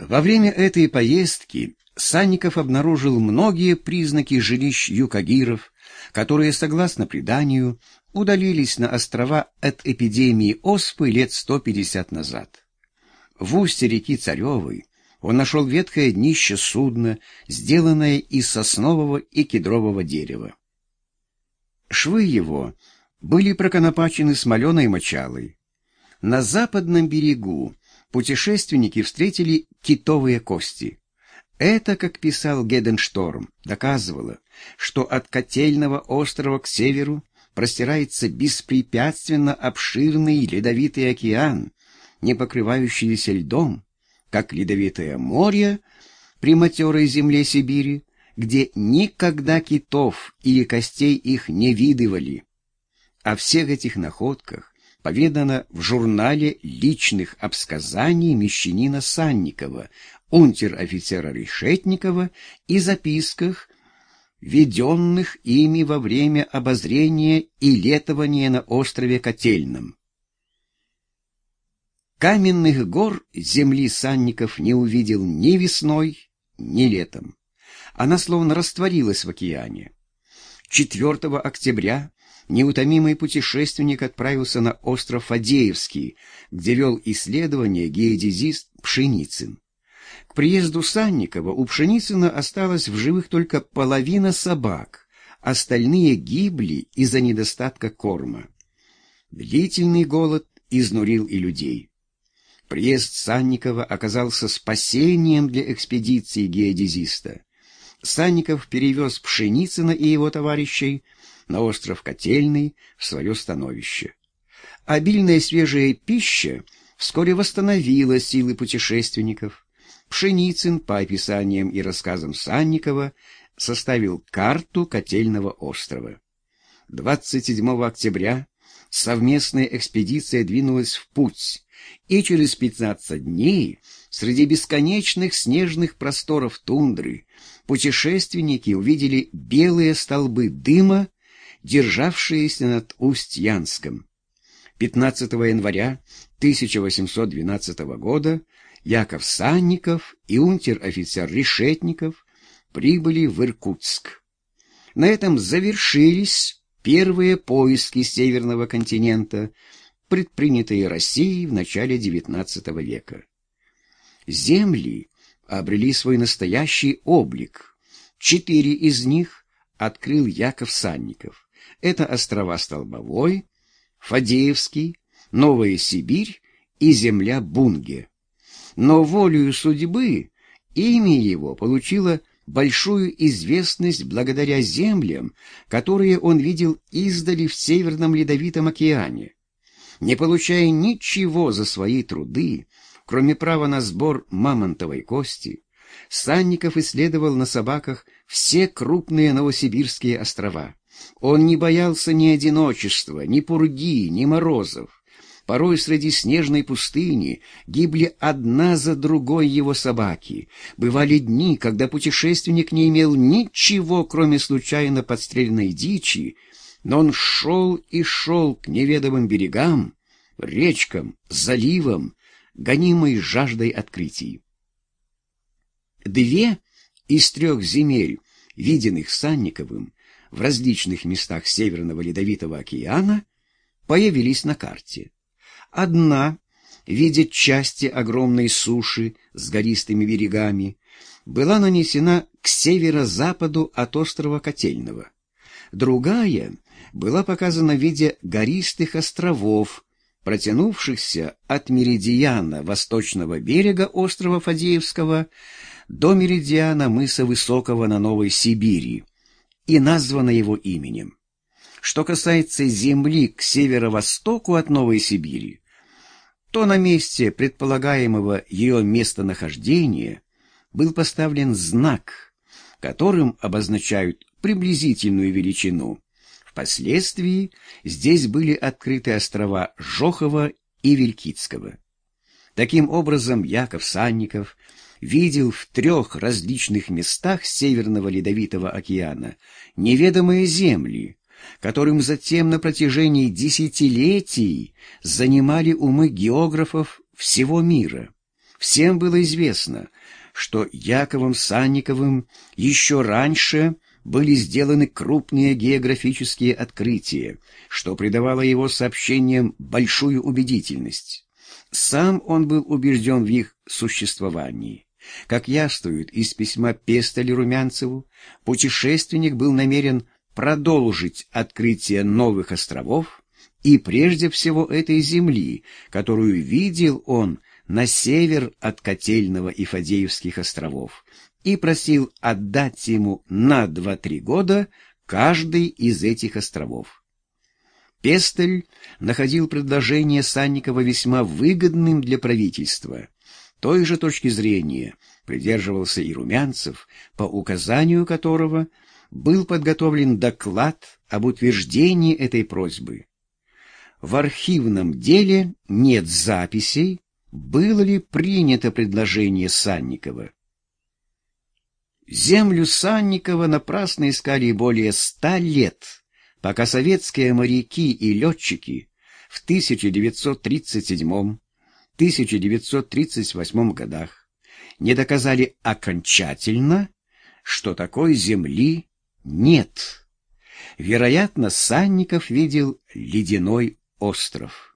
Во время этой поездки Санников обнаружил многие признаки жилищ юкагиров, которые, согласно преданию, удалились на острова от эпидемии оспы лет 150 назад. В устье реки Царевой он нашел ветхое днище судна, сделанное из соснового и кедрового дерева. Швы его были проконопачены смоленой мочалой. На западном берегу путешественники встретили китовые кости. Это, как писал Геденшторм, доказывало, что от котельного острова к северу простирается беспрепятственно обширный ледовитый океан, не покрывающийся льдом, как ледовитое море при матерой земле Сибири, где никогда китов или костей их не видывали. О всех этих находках поведано в журнале личных обсказаний мещанина Санникова, унтер-офицера Решетникова и записках, введенных ими во время обозрения и летования на острове Котельном. Каменных гор земли Санников не увидел ни весной, ни летом. Она словно растворилась в океане. 4 октября неутомимый путешественник отправился на остров Фадеевский, где вел исследование геодезист Пшеницын. К приезду Санникова у Пшеницына осталась в живых только половина собак, остальные гибли из-за недостатка корма. Длительный голод изнурил и людей. Приезд Санникова оказался спасением для экспедиции геодезиста. Санников перевез Пшеницына и его товарищей на остров Котельный в свое становище. Обильная свежая пища вскоре восстановила силы путешественников. Пшеницын, по описаниям и рассказам Санникова, составил карту Котельного острова. 27 октября совместная экспедиция двинулась в путь, и через 15 дней среди бесконечных снежных просторов тундры путешественники увидели белые столбы дыма, державшиеся над Усть-Янском. 15 января 1812 года Яков Санников и унтер-офицер Решетников прибыли в Иркутск. На этом завершились первые поиски Северного континента, предпринятые Россией в начале XIX века. Земли обрели свой настоящий облик. Четыре из них открыл Яков Санников. Это острова Столбовой, Фадеевский, Новая Сибирь и земля Бунге. Но волею судьбы имя его получило большую известность благодаря землям, которые он видел издали в Северном Ледовитом океане. Не получая ничего за свои труды, кроме права на сбор мамонтовой кости, Санников исследовал на собаках все крупные новосибирские острова. Он не боялся ни одиночества, ни пурги, ни морозов. Порой среди снежной пустыни гибли одна за другой его собаки. Бывали дни, когда путешественник не имел ничего, кроме случайно подстреленной дичи, но он шел и шел к неведомым берегам, речкам, заливам, гонимой жаждой открытий. Две из трех земель, виденных Санниковым в различных местах Северного Ледовитого океана, появились на карте. Одна, видя части огромной суши с гористыми берегами, была нанесена к северо-западу от острова Котельного. Другая была показана в виде гористых островов, протянувшихся от меридиана восточного берега острова Фадеевского до меридиана мыса Высокого на Новой Сибири и названа его именем. Что касается земли к северо-востоку от Новой Сибири, то на месте предполагаемого ее местонахождения был поставлен знак, которым обозначают приблизительную величину. Впоследствии здесь были открыты острова Жохова и Вилькицкого. Таким образом, Яков Санников видел в трех различных местах Северного Ледовитого океана неведомые земли, которым затем на протяжении десятилетий занимали умы географов всего мира. Всем было известно, что Яковом Санниковым еще раньше были сделаны крупные географические открытия, что придавало его сообщениям большую убедительность. Сам он был убежден в их существовании. Как яствует из письма Пестеля Румянцеву, путешественник был намерен продолжить открытие новых островов и прежде всего этой земли, которую видел он на север от Котельного и Фадеевских островов, и просил отдать ему на два-три года каждый из этих островов. Пестель находил предложение Санникова весьма выгодным для правительства. Той же точки зрения придерживался и Румянцев, по указанию которого был подготовлен доклад об утверждении этой просьбы. В архивном деле нет записей, было ли принято предложение Санникова. Землю Санникова напрасно искали более ста лет, пока советские моряки и летчики в 1937-1938 годах не доказали окончательно, что такой земли нет. Вероятно, Санников видел ледяной остров.